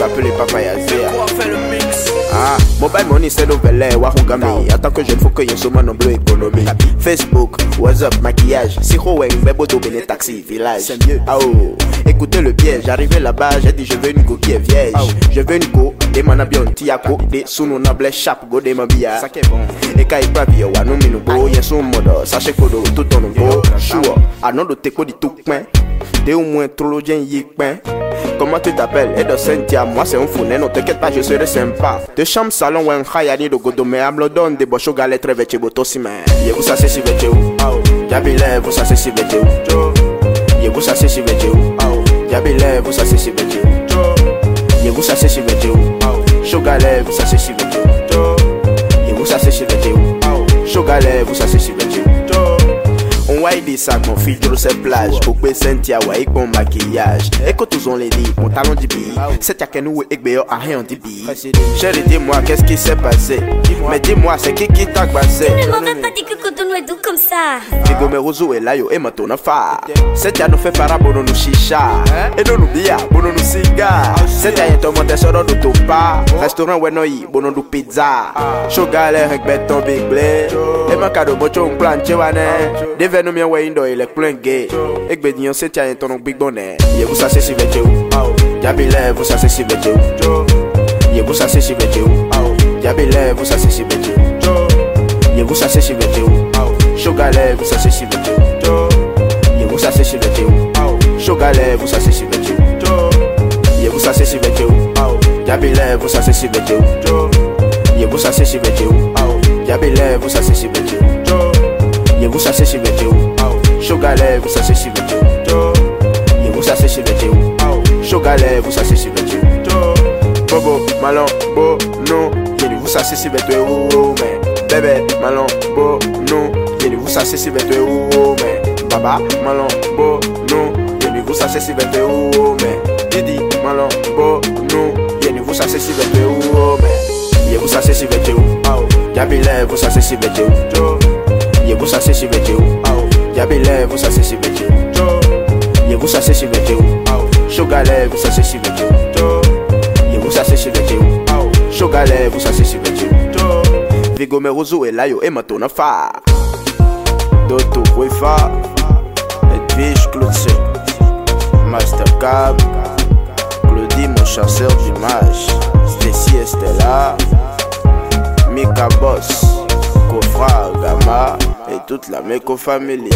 m'appeler Papa Yazia. Ah, mobile money c'est nouvelle, Wahungami. Attends que je ne faut que y soit non bleu économie. Facebook, WhatsApp, maquillage. Siro Weng, Bebo Dobele Taxi, village. C'est mieux. Ah oh, écoutez le piège. J'arrivais là-bas, j'ai dit je veux une go qui est vieille. Je veux une go, des manabion tiako, des sunu nable chap, go de mabia. Ça qui est bon. Et quand il pas vieux, wa no minu go, y'a son mode, sachez kodo, tout on go. Sure, ah non de teko di tout au moins trop le y pain. Comment tu t'appelles? Edo Cynthia, moi c'est un founet, non t'inquiète pas, je serai sympa. De chambre salon ou un khayani de godo, mais ablodon de bocho galet vêché boto si mais. Yé vous c'est si vêché ou. Jabile, vous c'est si vêché ou. Yé vous ça c'est si vêché ou. Jabile, vous c'est si vêché ou. Yé vous c'est si vêché ou. Shogale, vous c'est si vêché ou. Yé vous c'est si vêché ou. Shogale, vous c'est si vêché ou. On voit des sacs, mon fil sur cette plage. Pour que Cynthia, ouais, bon maquillage. Et que tous on les dit, mon talon du billet. C'est à que nous, et que à rien du billet. Chérie, dis-moi, qu'est-ce qui s'est passé? Mais dis-moi, c'est qui qui t'a passé? Tu ne m'avais pas dit que Cotonou est doux comme ça. Figo me rozo et là, yo, et ma tona fa. Cynthia nous fait para bono nous chicha. Et nous nous bia, bono nous cigare. Cynthia est un monte sur notre topa. Restaurant, ouais, no, y, bono nous pizza. Sugar, avec béton, big blé. Et ma cadeau, bocho, un plan, chewane. Deve no mi ele plein gay. Ik ben die set jij ton big bonnet. Je vous ça c'est si ça c'est si. Je vous ça c'est si c'est si. Je vous ça c'est si vete ou. Shogale vous ça c'est si. Je vous ça c'est si vete ou. Shogale vous ça c'est si. Je vous ça c'est si vous ça c'est si c'est si si. Ye vous ça c'est si vete ou Shogale vous ça c'est si vete ou Ye vous ça c'est si vete ou Shogale vous ça c'est si vete ou Bobo, malon, bo, non Ye vous ça c'est si vete ou Mais bébé, malon, bo, non Ye vous ça c'est si vete ou Mais baba, malon, bo, non Ye vous ça c'est si vete ou Mais Didi, malon, bo, non Ye vous ça c'est si vete ou Mais Ye vous ça c'est si vete ou Jabile vous ça c'est si vete ou Ye vous ça c'est si vete ou Jabile vous ça c'est si vete ou Ye vous ça c'est si vete ou Shogale vous ça c'est si vete ou Ye vous ça c'est si vete ou Shogale vous ça c'est si vete ou Vigo me rozo e layo e matona fa. Doto Wefa. Edwige Clotse Master Cab Claudie mon chasseur toute la Meko Family.